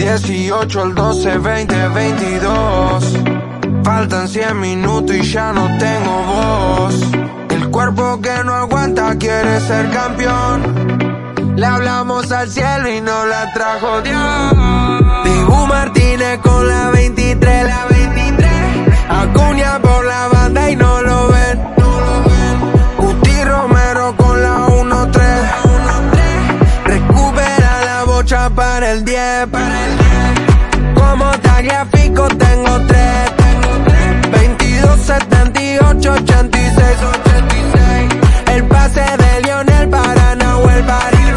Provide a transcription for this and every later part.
18 al 12, 20, 22. Faltan 100 minutos y ya no tengo voz. El cuerpo que no aguanta quiere ser campeón. Le hablamos al cielo y no la trajo Dios. Dibu Martínez con la 23, para el 10, para el 10. Como Tagliafico tengo 3, tengo 3. 22, 78, 86, 86. El pase de Lionel para Nahuel París.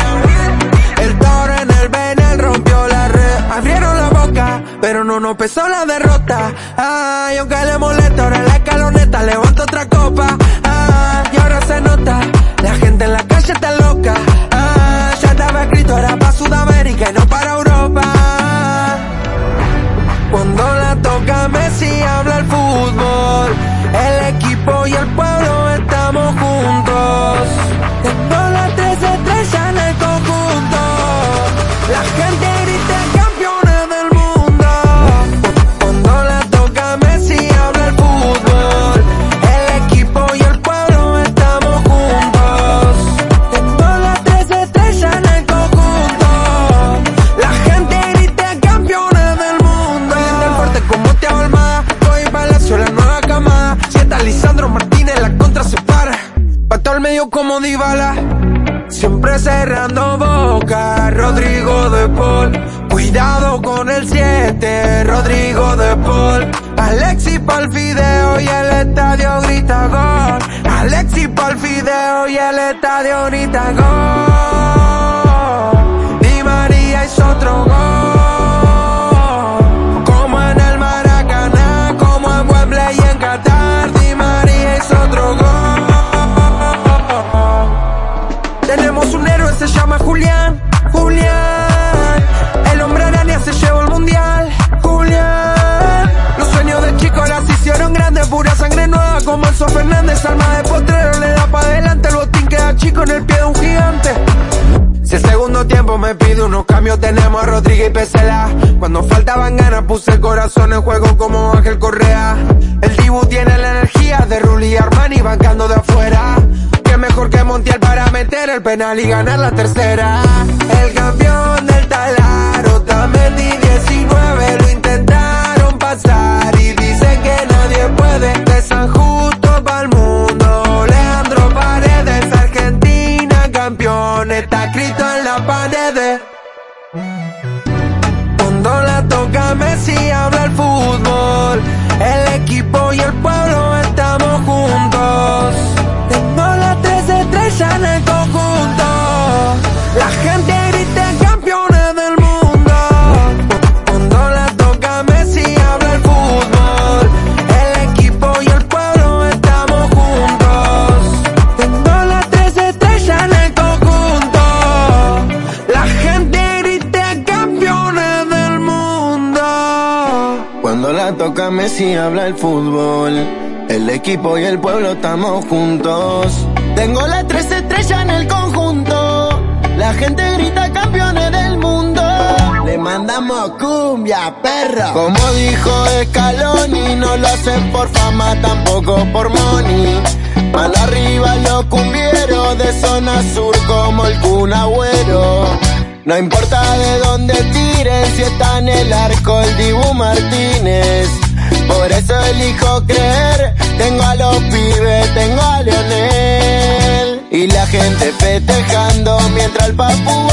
El toro en el Benel rompió la red. Abrieron la boca, pero no nos pesó la derrota. Ay, aunque le molesta, ahora la escaloneta levanta otra copa. Ay, y ahora se nota, la gente en la calle está loca. Y Todo el medio como Dybala. Siempre cerrando boca, Rodrigo de Paul. Cuidado con el 7, Rodrigo de Paul. Alexis pa'l fideo y el estadio grita gol. Alexis pa'l fideo y el estadio grita gol. Tenemos un héroe, se llama Julián, Julián. El hombre araña se llevó el mundial, Julián. Los sueños de chico ahora se hicieron grandes, pura sangre nueva como Enzo Fernández. Alma de potrero le da para adelante, el botín queda chico en el pie de un gigante. Si el segundo tiempo me pide unos cambios, tenemos a Rodríguez y Pesela. Cuando faltaban ganas, puse el corazón en juego como Ángel Correa. El Dibu tiene la energía de Rulli Armani bancando de afuera. Para meter el penal y ganar la tercera. El campeón del talaro, también toca Messi habla el fútbol. El equipo y el pueblo estamos juntos. Tengo las tres estrellas en el conjunto. La gente grita campeones del mundo. Le mandamos cumbia, perra. Como dijo Scaloni, no lo hacen por fama, tampoco por money. Mal arriba los cumbieros de zona sur como el Kun Agüero. No importa de dónde tiren, si está en el arco el Dibu Martínez. Por eso elijo creer, tengo a los pibes, tengo a Leonel. Y la gente festejando mientras el papu